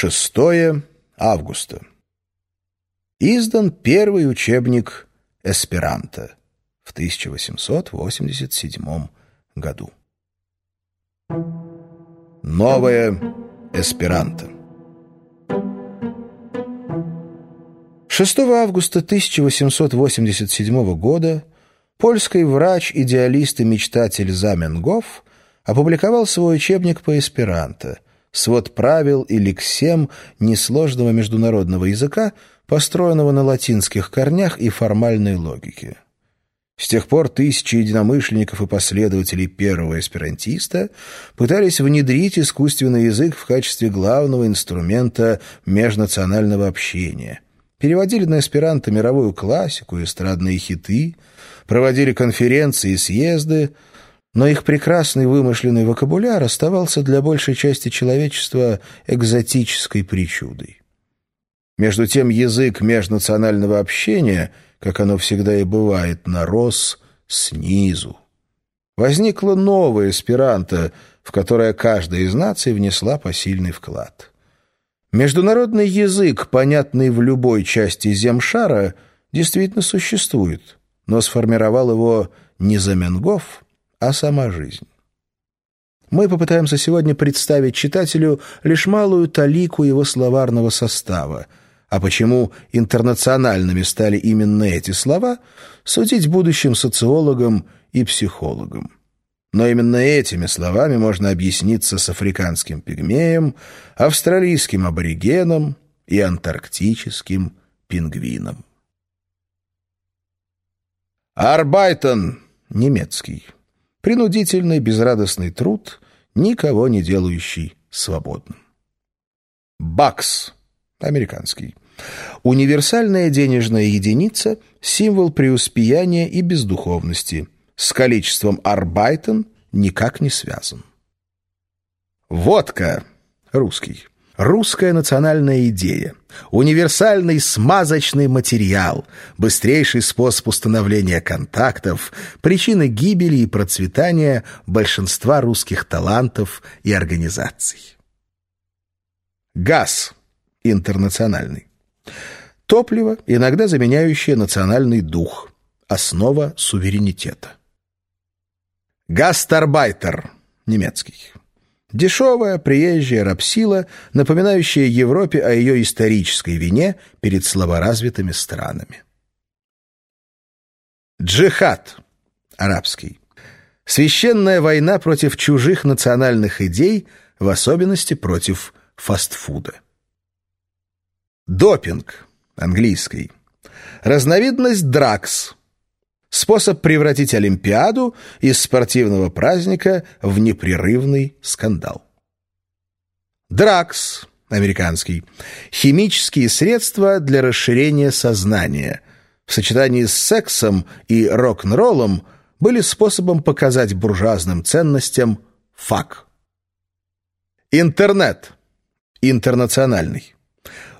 6 августа. Издан первый учебник «Эсперанто» в 1887 году. Новое эсперанто. 6 августа 1887 года польский врач, идеалист и мечтатель Заменгоф опубликовал свой учебник по эсперанто – свод правил и лексем несложного международного языка, построенного на латинских корнях и формальной логике. С тех пор тысячи единомышленников и последователей первого эсперантиста пытались внедрить искусственный язык в качестве главного инструмента межнационального общения. Переводили на эсперанто мировую классику и эстрадные хиты, проводили конференции и съезды, но их прекрасный вымышленный вокабуляр оставался для большей части человечества экзотической причудой. Между тем язык межнационального общения, как оно всегда и бывает, нарос снизу. Возникло новое эсперанто, в которое каждая из наций внесла посильный вклад. Международный язык, понятный в любой части земшара, действительно существует, но сформировал его не Заменгоф, а сама жизнь. Мы попытаемся сегодня представить читателю лишь малую талику его словарного состава, а почему интернациональными стали именно эти слова, судить будущим социологам и психологам. Но именно этими словами можно объясниться с африканским пигмеем, австралийским аборигеном и антарктическим пингвином. Арбайтон, немецкий. Принудительный, безрадостный труд, никого не делающий свободным. Бакс, американский. Универсальная денежная единица – символ преуспеяния и бездуховности. С количеством арбайтен никак не связан. Водка, русский. Русская национальная идея, универсальный смазочный материал, быстрейший способ установления контактов, причина гибели и процветания большинства русских талантов и организаций. Газ интернациональный. Топливо, иногда заменяющее национальный дух, основа суверенитета. Гастарбайтер немецкий. Дешевая, приезжая рабсила, напоминающая Европе о ее исторической вине перед слаборазвитыми странами. Джихад. Арабский. Священная война против чужих национальных идей, в особенности против фастфуда. Допинг. Английский. Разновидность дракс – Способ превратить Олимпиаду из спортивного праздника в непрерывный скандал. Дракс, американский. Химические средства для расширения сознания. В сочетании с сексом и рок-н-роллом были способом показать буржуазным ценностям фак. Интернет. Интернациональный.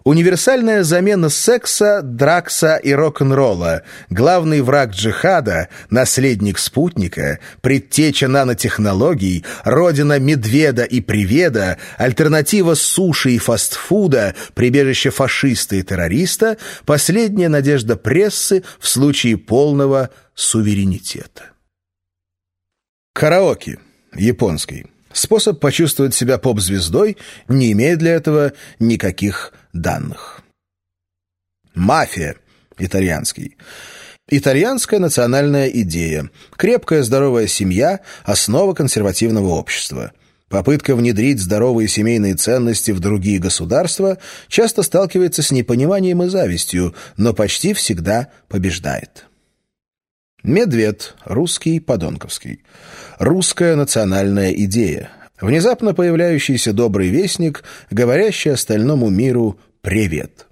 Универсальная замена секса, дракса и рок-н-ролла, главный враг джихада, наследник спутника, предтеча нанотехнологий, родина медведа и приведа, альтернатива суши и фастфуда, прибежище фашиста и террориста, последняя надежда прессы в случае полного суверенитета. Караоке. Японский. Способ почувствовать себя поп-звездой, не имея для этого никаких данных. Мафия. Итальянский. Итальянская национальная идея. Крепкая здоровая семья – основа консервативного общества. Попытка внедрить здоровые семейные ценности в другие государства часто сталкивается с непониманием и завистью, но почти всегда побеждает. Медвед, русский, подонковский. Русская национальная идея. Внезапно появляющийся добрый вестник, говорящий остальному миру «Привет».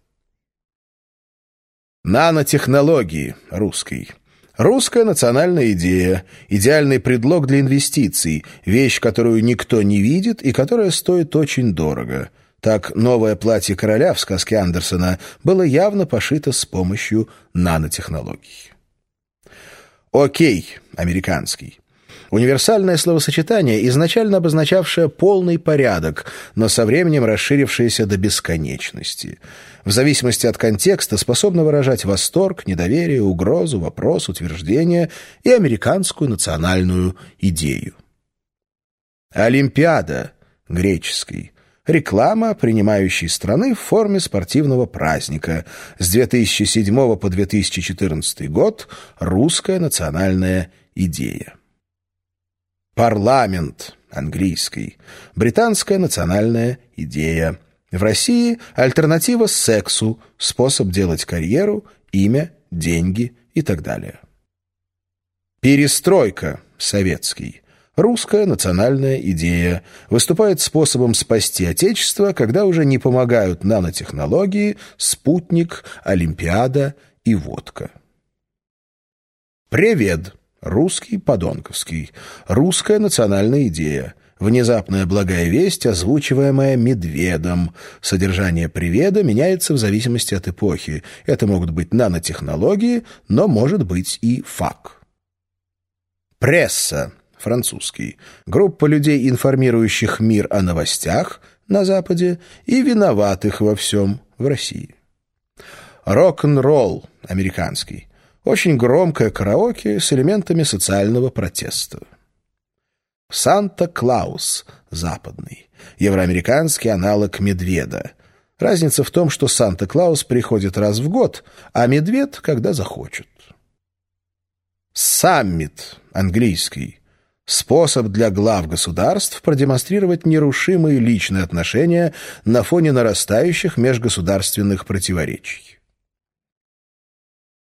Нанотехнологии, русский. Русская национальная идея, идеальный предлог для инвестиций, вещь, которую никто не видит и которая стоит очень дорого. Так новое платье короля в сказке Андерсона было явно пошито с помощью нанотехнологий. Окей, американский. Универсальное словосочетание, изначально обозначавшее полный порядок, но со временем расширившееся до бесконечности. В зависимости от контекста способно выражать восторг, недоверие, угрозу, вопрос, утверждение и американскую национальную идею. Олимпиада, греческий, реклама принимающей страны в форме спортивного праздника. С 2007 по 2014 год русская национальная идея. Парламент, английский, британская национальная идея. В России альтернатива сексу, способ делать карьеру, имя, деньги и так далее. Перестройка, советский, Русская национальная идея выступает способом спасти Отечество, когда уже не помогают нанотехнологии, спутник, Олимпиада и водка. Привет. Русский подонковский. Русская национальная идея. Внезапная благая весть, озвучиваемая медведом. Содержание приведа меняется в зависимости от эпохи. Это могут быть нанотехнологии, но может быть и фак. Пресса французский, группа людей, информирующих мир о новостях на Западе и виноватых во всем в России. Рок-н-ролл, американский, очень громкое караоке с элементами социального протеста. Санта-Клаус, западный, евроамериканский аналог медведа. Разница в том, что Санта-Клаус приходит раз в год, а медведь, когда захочет. Саммит, английский, Способ для глав государств продемонстрировать нерушимые личные отношения на фоне нарастающих межгосударственных противоречий.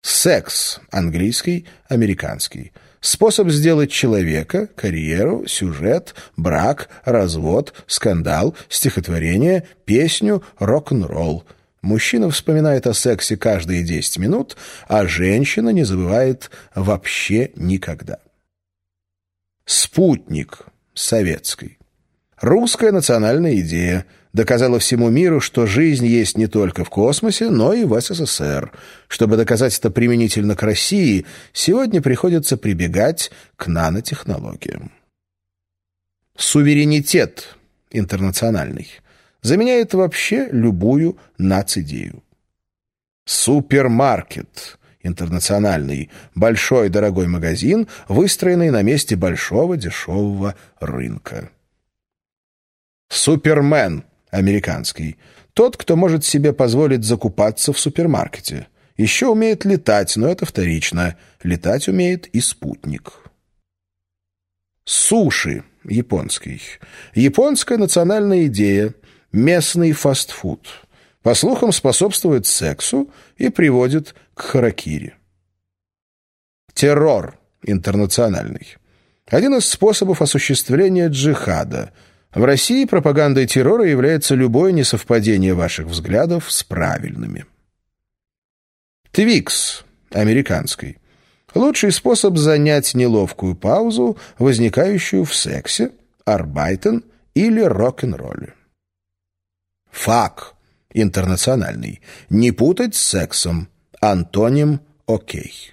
Секс. Английский, американский. Способ сделать человека, карьеру, сюжет, брак, развод, скандал, стихотворение, песню, рок-н-ролл. Мужчина вспоминает о сексе каждые 10 минут, а женщина не забывает вообще никогда. Спутник советский. Русская национальная идея доказала всему миру, что жизнь есть не только в космосе, но и в СССР. Чтобы доказать это применительно к России, сегодня приходится прибегать к нанотехнологиям. Суверенитет интернациональный заменяет вообще любую нацидею. Супермаркет интернациональный, большой дорогой магазин, выстроенный на месте большого дешевого рынка. Супермен американский. Тот, кто может себе позволить закупаться в супермаркете. Еще умеет летать, но это вторично. Летать умеет и спутник. Суши японский. Японская национальная идея. Местный фастфуд по слухам, способствует сексу и приводит к харакири. Террор интернациональный. Один из способов осуществления джихада. В России пропагандой террора является любое несовпадение ваших взглядов с правильными. Твикс американский. Лучший способ занять неловкую паузу, возникающую в сексе, арбайтен или рок-н-ролле. Фак интернациональный. Не путать с сексом. Антоним «окей».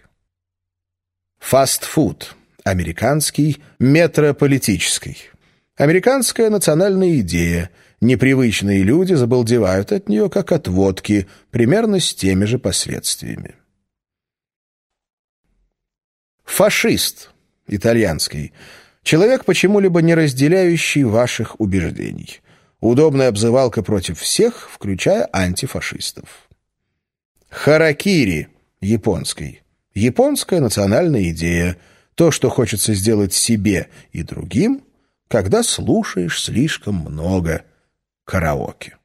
Фастфуд. Американский, метрополитический. Американская национальная идея. Непривычные люди забалдевают от нее, как от водки, примерно с теми же последствиями. Фашист. Итальянский. Человек, почему-либо не разделяющий ваших убеждений. Удобная обзывалка против всех, включая антифашистов. Харакири, японский. Японская национальная идея. То, что хочется сделать себе и другим, когда слушаешь слишком много караоке.